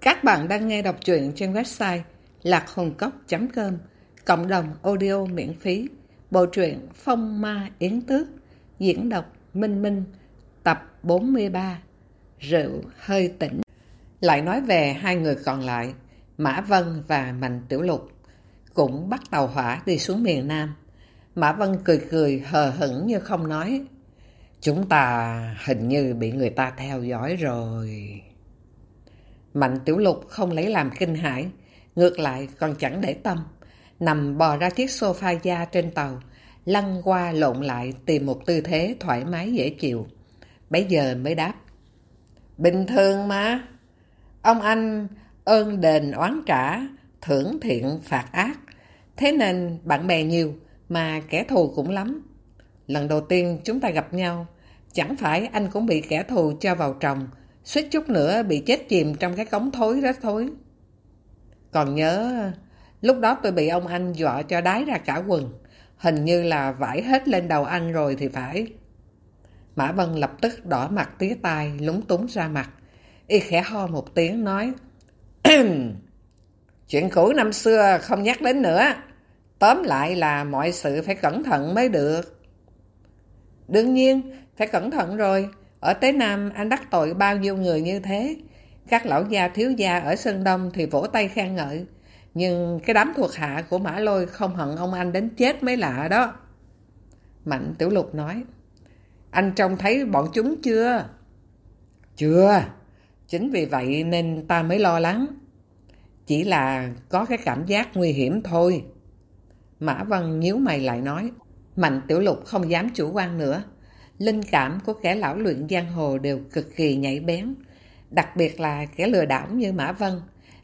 Các bạn đang nghe đọc truyện trên website lạc.hồn.com Cộng đồng audio miễn phí. Bộ truyện Phong Ma Yến Tước, Diễn đọc Minh Minh, Tập 43 Rượu hơi tỉnh. Lại nói về hai người còn lại, Mã Vân và Mạnh Tiểu Lục, Cũng bắt tàu hỏa đi xuống miền Nam. Mã Vân cười cười, hờ hững như không nói, Chúng ta hình như bị người ta theo dõi rồi. Mạnh Tiểu Lục không lấy làm kinh hãi, ngược lại còn chẳng để tâm. Nằm bò ra chiếc sofa da trên tàu, lăn qua lộn lại tìm một tư thế thoải mái dễ chịu. Bây giờ mới đáp. Bình thường mà. Ông anh ơn đền oán trả, thưởng thiện phạt ác. Thế nên bạn bè nhiều, mà kẻ thù cũng lắm. Lần đầu tiên chúng ta gặp nhau, chẳng phải anh cũng bị kẻ thù cho vào trồng, suýt chút nữa bị chết chìm trong cái cống thối đó thối. Còn nhớ, lúc đó tôi bị ông anh dọa cho đái ra cả quần, hình như là vải hết lên đầu anh rồi thì phải. Mã Vân lập tức đỏ mặt tía tai, lúng túng ra mặt. Y khẽ ho một tiếng nói, Chuyện cũ năm xưa không nhắc đến nữa. Tóm lại là mọi sự phải cẩn thận mới được. Đương nhiên, phải cẩn thận rồi. Ở Tế Nam, anh đắc tội bao nhiêu người như thế. Các lão gia thiếu gia ở Sơn Đông thì vỗ tay khen ngợi. Nhưng cái đám thuộc hạ của Mã Lôi không hận ông anh đến chết mới lạ đó. Mạnh Tiểu Lục nói. Anh trông thấy bọn chúng chưa? Chưa. Chính vì vậy nên ta mới lo lắng. Chỉ là có cái cảm giác nguy hiểm thôi. Mã Văn nhíu mày lại nói. Mạnh Tiểu Lục không dám chủ quan nữa. Linh cảm của kẻ lão luyện giang hồ đều cực kỳ nhạy bén. Đặc biệt là kẻ lừa đảo như Mã Vân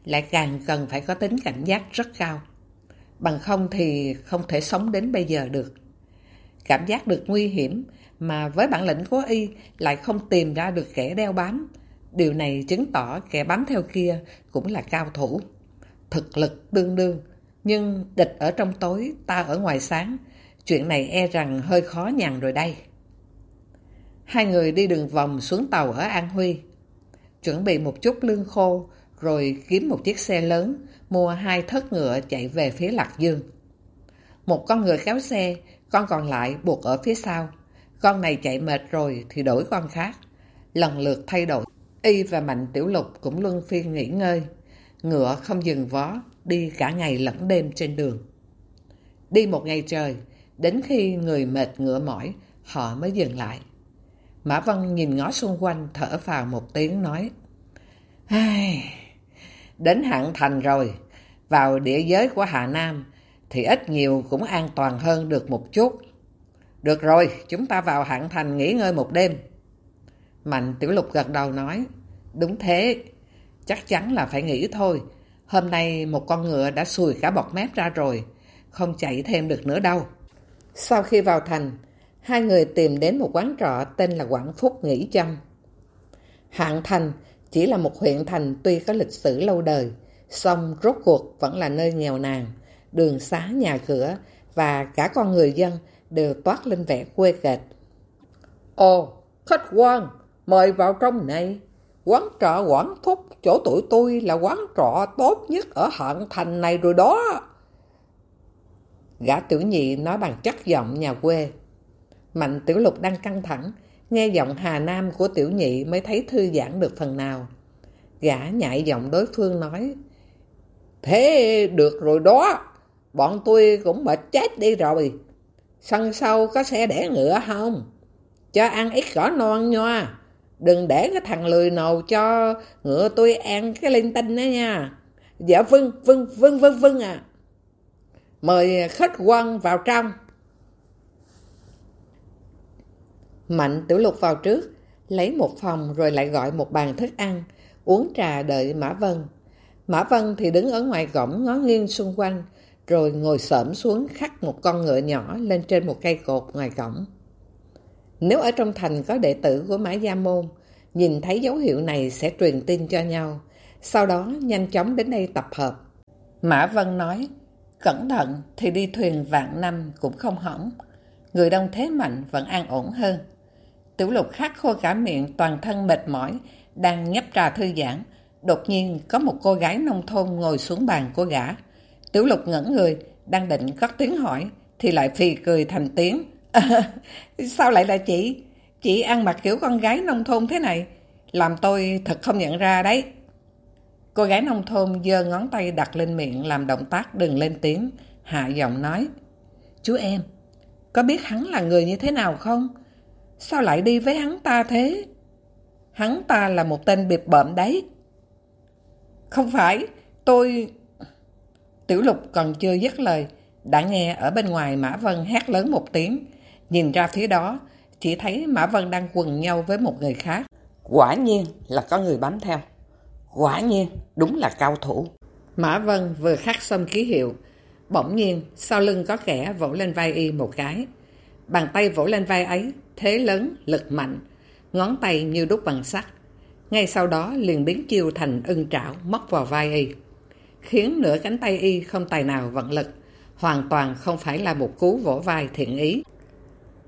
lại càng cần phải có tính cảnh giác rất cao. Bằng không thì không thể sống đến bây giờ được. Cảm giác được nguy hiểm mà với bản lĩnh của y lại không tìm ra được kẻ đeo bám. Điều này chứng tỏ kẻ bám theo kia cũng là cao thủ. Thực lực tương đương, nhưng địch ở trong tối, ta ở ngoài sáng. Chuyện này e rằng hơi khó nhằn rồi đây. Hai người đi đường vòng xuống tàu ở An Huy. Chuẩn bị một chút lương khô, rồi kiếm một chiếc xe lớn, mua hai thất ngựa chạy về phía Lạc Dương. Một con ngựa kéo xe, con còn lại buộc ở phía sau. Con này chạy mệt rồi thì đổi con khác. Lần lượt thay đổi. Y và Mạnh Tiểu Lục cũng luân phiên nghỉ ngơi. Ngựa không dừng vó, đi cả ngày lẫn đêm trên đường. Đi một ngày trời, đến khi người mệt ngựa mỏi, họ mới dừng lại. Mã Văn nhìn ngó xung quanh, thở vào một tiếng nói. Ai... Đến hạng thành rồi, vào địa giới của Hà Nam, thì ít nhiều cũng an toàn hơn được một chút. Được rồi, chúng ta vào hạng thành nghỉ ngơi một đêm. Mạnh Tiểu Lục gật đầu nói, đúng thế, chắc chắn là phải nghỉ thôi. Hôm nay một con ngựa đã xùi cả bọt mép ra rồi, không chạy thêm được nữa đâu. Sau khi vào thành, hai người tìm đến một quán trọ tên là Quảng Phúc nghỉ Trâm. Hạng Thành chỉ là một huyện thành tuy có lịch sử lâu đời, song rốt cuộc vẫn là nơi nghèo nàn, đường xá nhà cửa và cả con người dân đều toát lên vẻ quê kệch. Ồ, khách quan, mời vào trong này. Quán trọ Quảng Phúc, chỗ tụi tôi là quán trọ tốt nhất ở Hạng Thành này rồi đó. Gã tiểu nhị nói bằng chất giọng nhà quê. Mạnh tiểu lục đang căng thẳng, nghe giọng Hà Nam của tiểu nhị mới thấy thư giãn được phần nào. Gã nhại giọng đối phương nói, Thế được rồi đó, bọn tôi cũng mệt chết đi rồi. Sân sau có xe đẻ ngựa không? Cho ăn ít cỏ non nha. Đừng để cái thằng lười nào cho ngựa tôi ăn cái linh tinh đó nha. Dạ vâng, vâng, vâng, vâng, vâng à. Mời khách quan vào trong. Mạnh tiểu lục vào trước, lấy một phòng rồi lại gọi một bàn thức ăn, uống trà đợi Mã Vân. Mã Vân thì đứng ở ngoài cổng ngó nghiêng xung quanh, rồi ngồi xổm xuống khắc một con ngựa nhỏ lên trên một cây cột ngoài cổng. Nếu ở trong thành có đệ tử của Mã Gia Môn, nhìn thấy dấu hiệu này sẽ truyền tin cho nhau, sau đó nhanh chóng đến đây tập hợp. Mã Vân nói, cẩn thận thì đi thuyền vạn năm cũng không hỏng. Người đông thế mạnh vẫn an ổn hơn. Tiểu lục khát khô cả miệng toàn thân mệt mỏi, đang nhấp trà thư giãn, Đột nhiên có một cô gái nông thôn ngồi xuống bàn của gã. Tiểu lục ngẩn người, đang định cất tiếng hỏi, thì lại phì cười thành tiếng. À, sao lại là chị? Chị ăn mặc kiểu con gái nông thôn thế này, làm tôi thật không nhận ra đấy. Cô gái nông thôn giơ ngón tay đặt lên miệng làm động tác đừng lên tiếng, hạ giọng nói. Chú em, có biết hắn là người như thế nào không? Sao lại đi với hắn ta thế? Hắn ta là một tên biệt bợm đấy. Không phải, tôi... Tiểu lục còn chưa dứt lời, đã nghe ở bên ngoài Mã Vân hét lớn một tiếng. Nhìn ra phía đó, chỉ thấy Mã Vân đang quần nhau với một người khác. Quả nhiên là có người bám theo. Quả nhiên, đúng là cao thủ. Mã Vân vừa khắc xong ký hiệu. Bỗng nhiên, sau lưng có kẻ vỗ lên vai y một cái. Bàn tay vỗ lên vai ấy, thế lớn, lực mạnh. Ngón tay như đúc bằng sắt. Ngay sau đó liền biến chiêu thành ưng trảo móc vào vai y. Khiến nửa cánh tay y không tài nào vận lực. Hoàn toàn không phải là một cú vỗ vai thiện ý.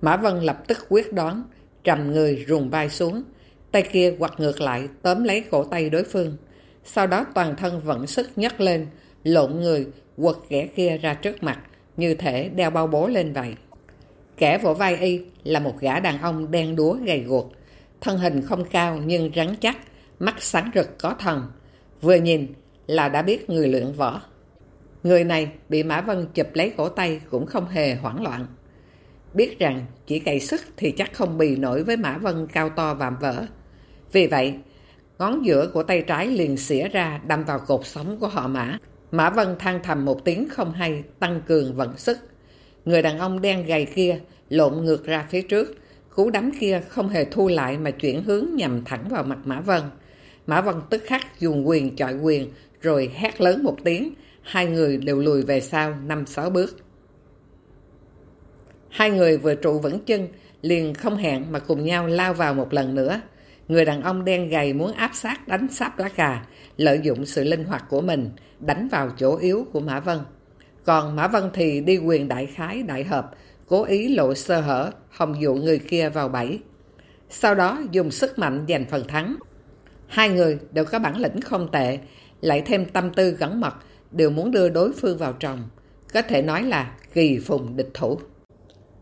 Mã Vân lập tức quyết đoán, trầm người rùng vai xuống. Tay kia quặt ngược lại tóm lấy cổ tay đối phương. Sau đó toàn thân vận sức nhấc lên, lộn người, quật ghẻ kia ra trước mặt, như thể đeo bao bố lên vậy. Kẻ vỗ vai y là một gã đàn ông đen đúa gầy guộc, thân hình không cao nhưng rắn chắc, mắt sáng rực có thần. Vừa nhìn là đã biết người luyện võ. Người này bị Mã Vân chụp lấy cổ tay cũng không hề hoảng loạn. Biết rằng chỉ cày sức thì chắc không bì nổi với Mã Vân cao to vạm vỡ. Vì vậy, ngón giữa của tay trái liền xỉa ra đâm vào cột sống của họ Mã. Mã Vân than thầm một tiếng không hay, tăng cường vận sức. Người đàn ông đen gầy kia lộn ngược ra phía trước. Cú đấm kia không hề thu lại mà chuyển hướng nhằm thẳng vào mặt Mã Vân. Mã Vân tức khắc dùng quyền chọi quyền rồi hét lớn một tiếng. Hai người đều lùi về sau năm sáu bước. Hai người vừa trụ vững chân liền không hẹn mà cùng nhau lao vào một lần nữa. Người đàn ông đen gầy muốn áp sát đánh sáp lá cà, lợi dụng sự linh hoạt của mình, đánh vào chỗ yếu của Mã Vân. Còn Mã Văn thì đi quyền đại khái đại hợp, cố ý lộ sơ hở, hòng dụ người kia vào bẫy. Sau đó dùng sức mạnh giành phần thắng. Hai người đều có bản lĩnh không tệ, lại thêm tâm tư gắn mật, đều muốn đưa đối phương vào tròng. Có thể nói là kỳ phùng địch thủ.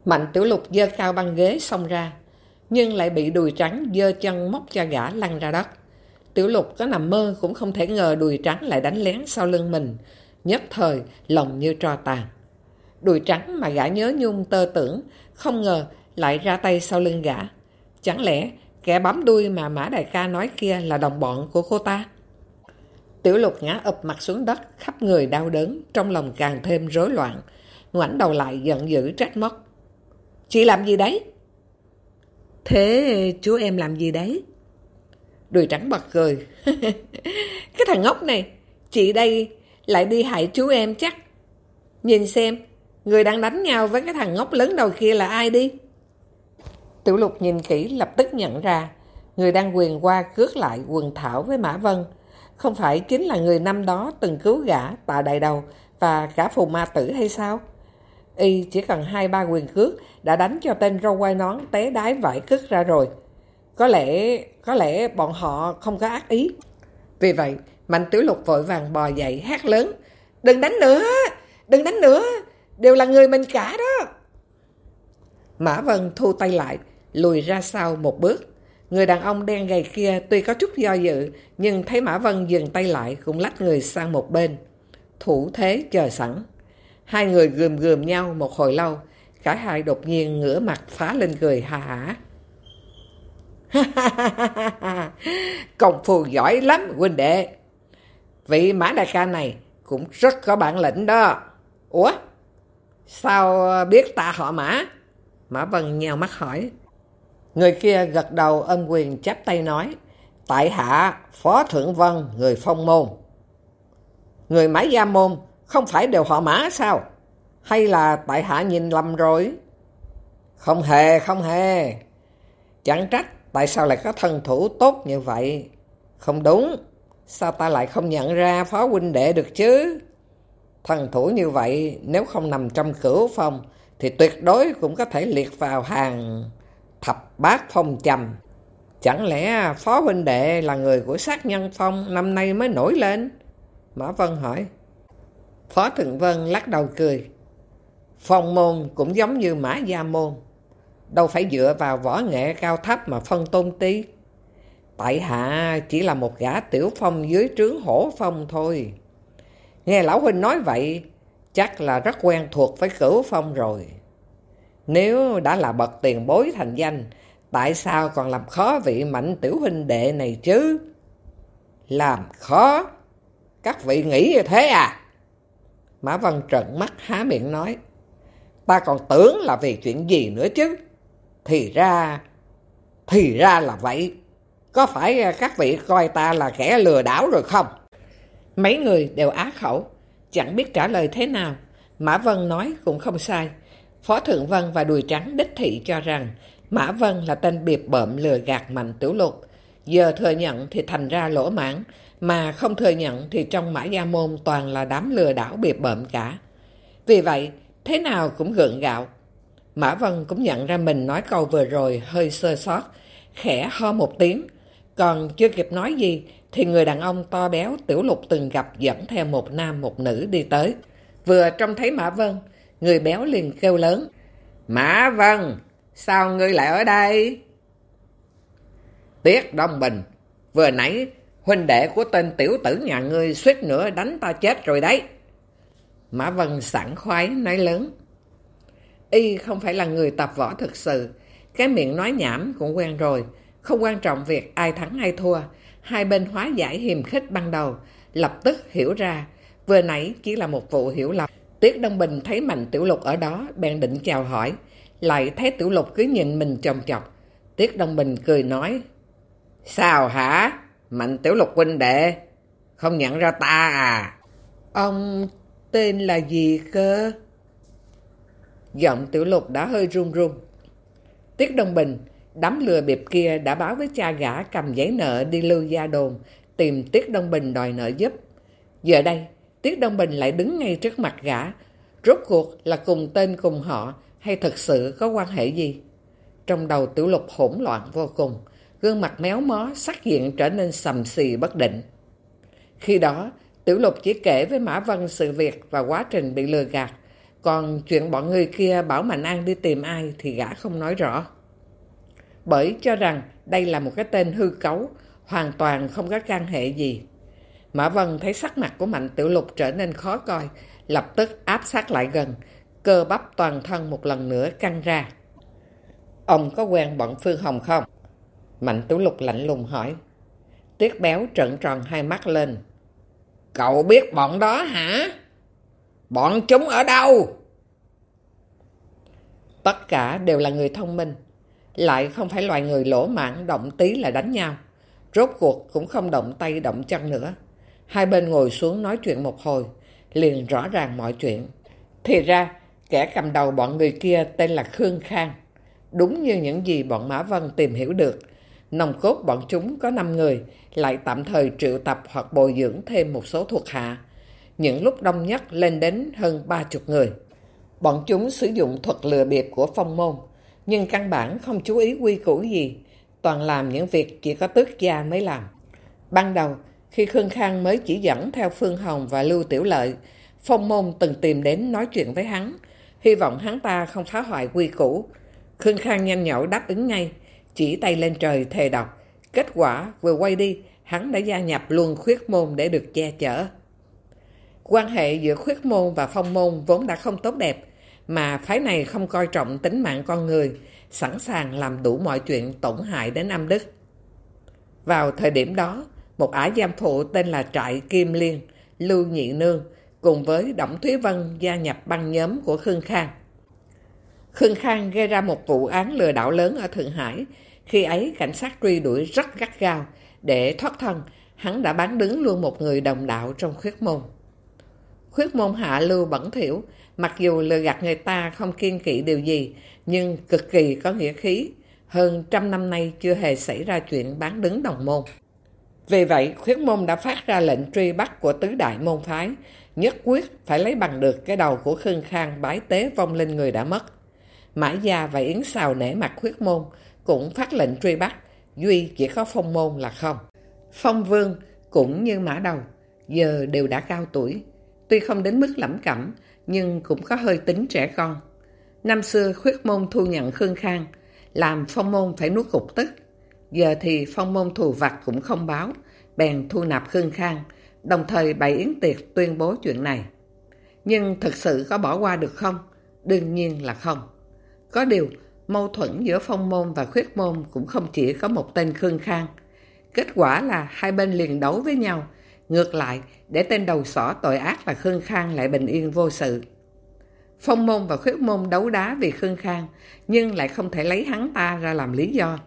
Mạnh tiểu lục dơ cao băng ghế xông ra, nhưng lại bị đùi trắng dơ chân móc cho gã lăn ra đất. Tiểu lục có nằm mơ cũng không thể ngờ đùi trắng lại đánh lén sau lưng mình, nhất thời lòng như tro tàn. Đùi trắng mà gã nhớ nhung tơ tưởng, không ngờ lại ra tay sau lưng gã. Chẳng lẽ kẻ bám đuôi mà Mã Đại ca nói kia là đồng bọn của cô ta? Tiểu lục ngã ập mặt xuống đất, khắp người đau đớn, trong lòng càng thêm rối loạn. ngoảnh đầu lại giận dữ trách móc. Chị làm gì đấy? Thế chú em làm gì đấy? Đùi trắng bật cười. Cái thằng ngốc này, chị đây lại đi hại chú em chắc. Nhìn xem, người đang đánh nhau với cái thằng ngốc lớn đầu kia là ai đi? Tiểu lục nhìn kỹ lập tức nhận ra, người đang quyền qua cướp lại quần thảo với Mã Vân. Không phải chính là người năm đó từng cứu gã tạ đại đầu và cả phù ma tử hay sao? Y chỉ cần hai ba quyền cước đã đánh cho tên râu quai nón té đái vải cướp ra rồi. Có lẽ, có lẽ bọn họ không có ác ý. Vì vậy, Mạnh Tiểu Lục vội vàng bò dậy hát lớn. Đừng đánh nữa, đừng đánh nữa, đều là người mình cả đó. Mã Vân thu tay lại, lùi ra sau một bước. Người đàn ông đen gầy kia tuy có chút do dự, nhưng thấy Mã Vân dừng tay lại cũng lách người sang một bên. Thủ thế chờ sẵn. Hai người gườm gườm nhau một hồi lâu, cả hai đột nhiên ngửa mặt phá lên cười hà hả. Công phu giỏi lắm huynh đệ. Vị mã đại ca này cũng rất có bản lĩnh đó. Ủa? Sao biết ta họ mã? Mã Vân nhào mắt hỏi. Người kia gật đầu ân quyền chắp tay nói. Tại hạ Phó Thượng Vân, người phong môn. Người mã gia môn không phải đều họ mã sao? Hay là tại hạ nhìn lầm rồi? Không hề, không hề. Chẳng trách tại sao lại có thân thủ tốt như vậy. Không đúng, sao ta lại không nhận ra phó huynh đệ được chứ? Thần thủ như vậy, nếu không nằm trong cửu phong, thì tuyệt đối cũng có thể liệt vào hàng thập bát phong trầm. Chẳng lẽ phó huynh đệ là người của sát nhân phong năm nay mới nổi lên? Mã Vân hỏi. Phó Thượng Vân lắc đầu cười. Phong môn cũng giống như mã gia môn. Đâu phải dựa vào võ nghệ cao thấp mà phân tôn ti. Tại hạ chỉ là một gã tiểu phong dưới trướng hổ phong thôi. Nghe Lão Huynh nói vậy, chắc là rất quen thuộc với cửu phong rồi. Nếu đã là bậc tiền bối thành danh, tại sao còn làm khó vị mạnh tiểu huynh đệ này chứ? Làm khó? Các vị nghĩ như thế à? Mã Văn trợn mắt há miệng nói. Ta còn tưởng là vì chuyện gì nữa chứ? Thì ra... Thì ra là vậy. Có phải à, các vị coi ta là kẻ lừa đảo rồi không? Mấy người đều á khẩu, chẳng biết trả lời thế nào. Mã Vân nói cũng không sai. Phó Thượng Vân và Đùi Trắng đích thị cho rằng Mã Vân là tên biệt bợm lừa gạt mạnh tiểu lục. Giờ thừa nhận thì thành ra lỗ mãn, mà không thừa nhận thì trong mã gia môn toàn là đám lừa đảo biệt bợm cả. Vì vậy, thế nào cũng gượng gạo. Mã Vân cũng nhận ra mình nói câu vừa rồi hơi sơ sót, khẽ ho một tiếng. Còn chưa kịp nói gì thì người đàn ông to béo tiểu lục từng gặp dẫn theo một nam một nữ đi tới. Vừa trông thấy Mã Vân, người béo liền kêu lớn. Mã Vân, sao ngươi lại ở đây? Tiết Đông Bình, vừa nãy huynh đệ của tên tiểu tử nhà ngươi suýt nữa đánh ta chết rồi đấy. Mã Vân sẵn khoái nói lớn. Y không phải là người tập võ thực sự, cái miệng nói nhảm cũng quen rồi, không quan trọng việc ai thắng ai thua. Hai bên hóa giải hiềm khích ban đầu, lập tức hiểu ra, vừa nãy chỉ là một vụ hiểu lầm. Tiết Đông Bình thấy Mạnh Tiểu Lục ở đó, bèn định chào hỏi, lại thấy Tiểu Lục cứ nhìn mình chồng chọc. Tiết Đông Bình cười nói, Sao hả? Mạnh Tiểu Lục huynh đệ, không nhận ra ta à? Ông tên là gì cơ? Giọng Tiểu Lục đã hơi run run. Tiết Đông Bình, đám lừa bịp kia đã báo với cha gã cầm giấy nợ đi lưu gia đồn, tìm Tiết Đông Bình đòi nợ giúp. Giờ đây, Tiết Đông Bình lại đứng ngay trước mặt gã. Rốt cuộc là cùng tên cùng họ hay thật sự có quan hệ gì? Trong đầu tiểu lục hỗn loạn vô cùng, gương mặt méo mó, sắc diện trở nên sầm xì bất định. Khi đó, tiểu lục chỉ kể với Mã Vân sự việc và quá trình bị lừa gạt, còn chuyện bọn người kia bảo Mạnh An đi tìm ai thì gã không nói rõ. Bởi cho rằng đây là một cái tên hư cấu, hoàn toàn không có can hệ gì. Mã Vân thấy sắc mặt của Mạnh Tiểu Lục trở nên khó coi, lập tức áp sát lại gần, cơ bắp toàn thân một lần nữa căng ra. Ông có quen bọn Phương Hồng không? Mạnh Tiểu Lục lạnh lùng hỏi. Tiết béo trợn tròn hai mắt lên. Cậu biết bọn đó hả? Bọn chúng ở đâu? Tất cả đều là người thông minh, lại không phải loài người lỗ mãn động tí là đánh nhau. Rốt cuộc cũng không động tay động chân nữa. Hai bên ngồi xuống nói chuyện một hồi, liền rõ ràng mọi chuyện. Thì ra, kẻ cầm đầu bọn người kia tên là Khương Khang. Đúng như những gì bọn Mã Vân tìm hiểu được, nòng cốt bọn chúng có 5 người, lại tạm thời triệu tập hoặc bồi dưỡng thêm một số thuộc hạ. Những lúc đông nhất lên đến hơn 30 người. Bọn chúng sử dụng thuật lừa bịp của phong môn, nhưng căn bản không chú ý quy củ gì, toàn làm những việc chỉ có tước gia mới làm. Ban đầu, khi Khương Khang mới chỉ dẫn theo Phương Hồng và Lưu Tiểu Lợi, Phong Môn từng tìm đến nói chuyện với hắn, hy vọng hắn ta không phá hoại quy củ. Khương Khang nhanh nhậu đáp ứng ngay, chỉ tay lên trời thề độc. Kết quả vừa quay đi, hắn đã gia nhập luôn khuyết môn để được che chở. Quan hệ giữa khuyết môn và phong môn vốn đã không tốt đẹp, mà phái này không coi trọng tính mạng con người, sẵn sàng làm đủ mọi chuyện tổn hại đến âm đức. Vào thời điểm đó, một ả giam phụ tên là Trại Kim Liên, Lưu Nhị Nương, cùng với Đổng Thúy Vân gia nhập băng nhóm của Khương Khang. Khương Khang gây ra một vụ án lừa đảo lớn ở Thượng Hải. Khi ấy, cảnh sát truy đuổi rất gắt gao. Để thoát thân, hắn đã bán đứng luôn một người đồng đạo trong khuyết môn. Khuyết môn hạ lưu bẩn thiểu, mặc dù lừa gạt người ta không kiên kỵ điều gì, nhưng cực kỳ có nghĩa khí. Hơn trăm năm nay chưa hề xảy ra chuyện bán đứng đồng môn. Vì vậy, khuyết môn đã phát ra lệnh truy bắt của tứ đại môn phái, nhất quyết phải lấy bằng được cái đầu của Khương Khang bái tế vong linh người đã mất. Mã Gia và Yến Sào nể mặt khuyết môn, cũng phát lệnh truy bắt, duy chỉ có phong môn là không. Phong vương cũng như mã đầu, giờ đều đã cao tuổi. Tuy không đến mức lẩm cẩm, nhưng cũng có hơi tính trẻ con. Năm xưa khuyết môn thu nhận Khương Khang, làm phong môn phải nuốt cục tức. Giờ thì phong môn thù vặt cũng không báo, bèn thu nạp Khương Khang, đồng thời bày yến tiệc tuyên bố chuyện này. Nhưng thực sự có bỏ qua được không? Đương nhiên là không. Có điều, mâu thuẫn giữa phong môn và khuyết môn cũng không chỉ có một tên Khương Khang. Kết quả là hai bên liền đấu với nhau. Ngược lại, để tên đầu sỏ tội ác là Khương Khang lại bình yên vô sự. Phong môn và khuyết môn đấu đá vì Khương Khang, nhưng lại không thể lấy hắn ta ra làm lý do.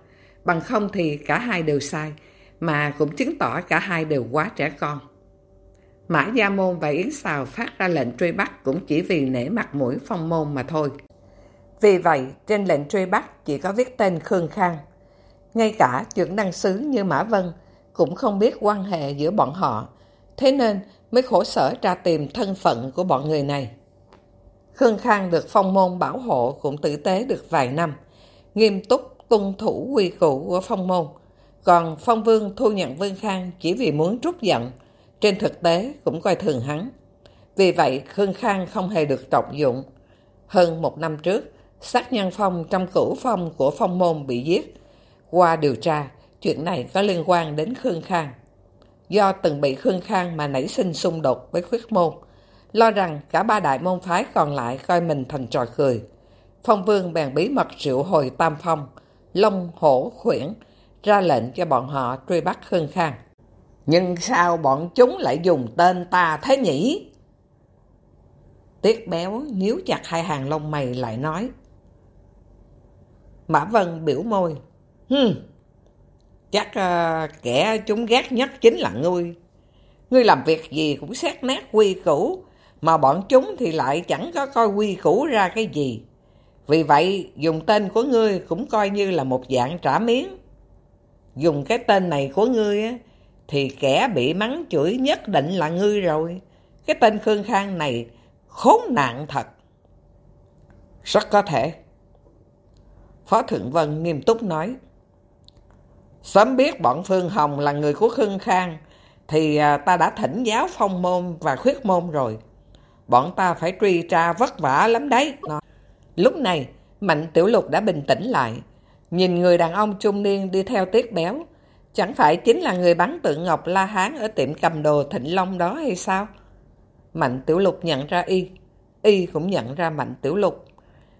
Bằng không thì cả hai đều sai, mà cũng chứng tỏ cả hai đều quá trẻ con. Mã Gia Môn và Yến Xào phát ra lệnh truy bắt cũng chỉ vì nể mặt mũi phong môn mà thôi. Vì vậy, trên lệnh truy bắt chỉ có viết tên Khương Khang. Ngay cả trưởng đăng sứ như Mã Vân cũng không biết quan hệ giữa bọn họ, thế nên mới khổ sở tra tìm thân phận của bọn người này. Khương Khang được phong môn bảo hộ cũng tử tế được vài năm, nghiêm túc tuân thủ quy củ của phong môn. Còn phong vương thu nhận Vương Khang chỉ vì muốn trút giận, trên thực tế cũng coi thường hắn. Vì vậy Khương Khang không hề được trọng dụng. Hơn một năm trước, sát nhân phong trong cửu phong của phong môn bị giết. Qua điều tra, chuyện này có liên quan đến Khương Khang. Do từng bị Khương Khang mà nảy sinh xung đột với khuyết môn, lo rằng cả ba đại môn phái còn lại coi mình thành trò cười. Phong Vương bèn bí mật triệu hồi Tam Phong, Long Hổ Khuyển, ra lệnh cho bọn họ truy bắt Khương Khang. Nhưng sao bọn chúng lại dùng tên ta thế nhỉ? Tiết béo nhíu chặt hai hàng lông mày lại nói. Mã Vân biểu môi. Hừm, chắc uh, kẻ chúng ghét nhất chính là ngươi. Ngươi làm việc gì cũng xét nét quy củ, mà bọn chúng thì lại chẳng có coi quy củ ra cái gì. Vì vậy, dùng tên của ngươi cũng coi như là một dạng trả miếng. Dùng cái tên này của ngươi á, thì kẻ bị mắng chửi nhất định là ngươi rồi. Cái tên Khương Khang này khốn nạn thật. Rất có thể. Phó Thượng Vân nghiêm túc nói. Sớm biết bọn Phương Hồng là người của Khương Khang, thì à, ta đã thỉnh giáo phong môn và khuyết môn rồi. Bọn ta phải truy tra vất vả lắm đấy. Lúc này, Mạnh Tiểu Lục đã bình tĩnh lại. Nhìn người đàn ông trung niên đi theo tiết béo, chẳng phải chính là người bắn tượng Ngọc La Hán ở tiệm cầm đồ Thịnh Long đó hay sao? Mạnh Tiểu Lục nhận ra Y, Y cũng nhận ra Mạnh Tiểu Lục.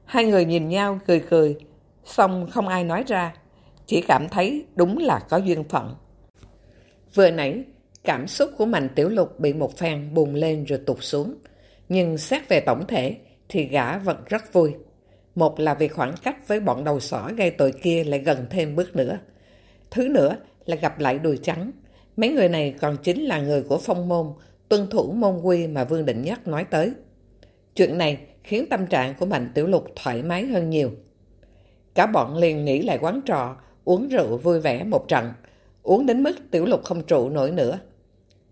Hai người nhìn nhau cười cười, xong không ai nói ra, chỉ cảm thấy đúng là có duyên phận. Vừa nãy, cảm xúc của Mạnh Tiểu Lục bị một phen bùng lên rồi tụt xuống, nhưng xét về tổng thể thì gã vẫn rất vui. Một là vì khoảng cách với bọn đầu sỏ gây tội kia lại gần thêm bước nữa. Thứ nữa là gặp lại đùi trắng. Mấy người này còn chính là người của phong môn, tuân thủ môn quy mà Vương Định Nhất nói tới. Chuyện này khiến tâm trạng của Mạnh Tiểu Lục thoải mái hơn nhiều. Cả bọn liền nghĩ lại quán trọ, uống rượu vui vẻ một trận, uống đến mức Tiểu Lục không trụ nổi nữa.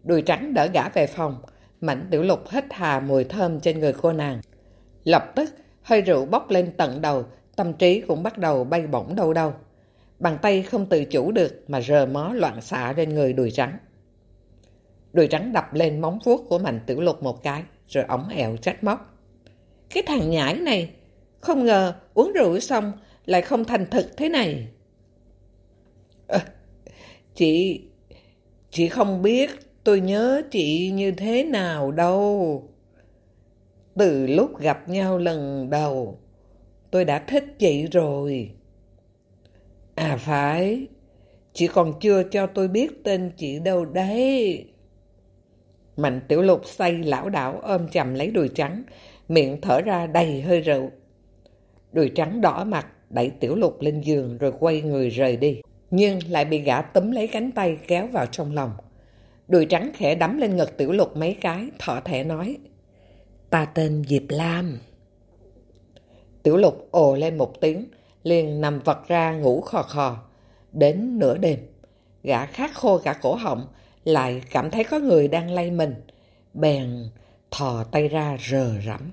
Đùi trắng đỡ gã về phòng, mảnh Tiểu Lục hít hà mùi thơm trên người cô nàng. Lập tức, hơi rượu bốc lên tận đầu, tâm trí cũng bắt đầu bay bổng đâu đâu. Bàn tay không tự chủ được mà rờ mó loạn xạ trên người đùi trắng. Đùi trắng đập lên móng vuốt của Mạnh Tiểu Lục một cái, rồi ống ẹo trách móc. Cái thằng nhãi này, không ngờ uống rượu xong lại không thành thực thế này. À, chị, chị không biết tôi nhớ chị như thế nào đâu. Từ lúc gặp nhau lần đầu, tôi đã thích chị rồi. À phải, chị còn chưa cho tôi biết tên chị đâu đấy. Mạnh tiểu lục say lão đảo ôm chầm lấy đùi trắng, miệng thở ra đầy hơi rượu. Đùi trắng đỏ mặt, đẩy tiểu lục lên giường rồi quay người rời đi. Nhưng lại bị gã túm lấy cánh tay kéo vào trong lòng. Đùi trắng khẽ đắm lên ngực tiểu lục mấy cái, thọ thẻ nói. Ta tên Diệp Lam. Tiểu lục ồ lên một tiếng, liền nằm vật ra ngủ khò khò. Đến nửa đêm, gã khát khô cả cổ họng, lại cảm thấy có người đang lay mình. Bèn thò tay ra rờ rẫm.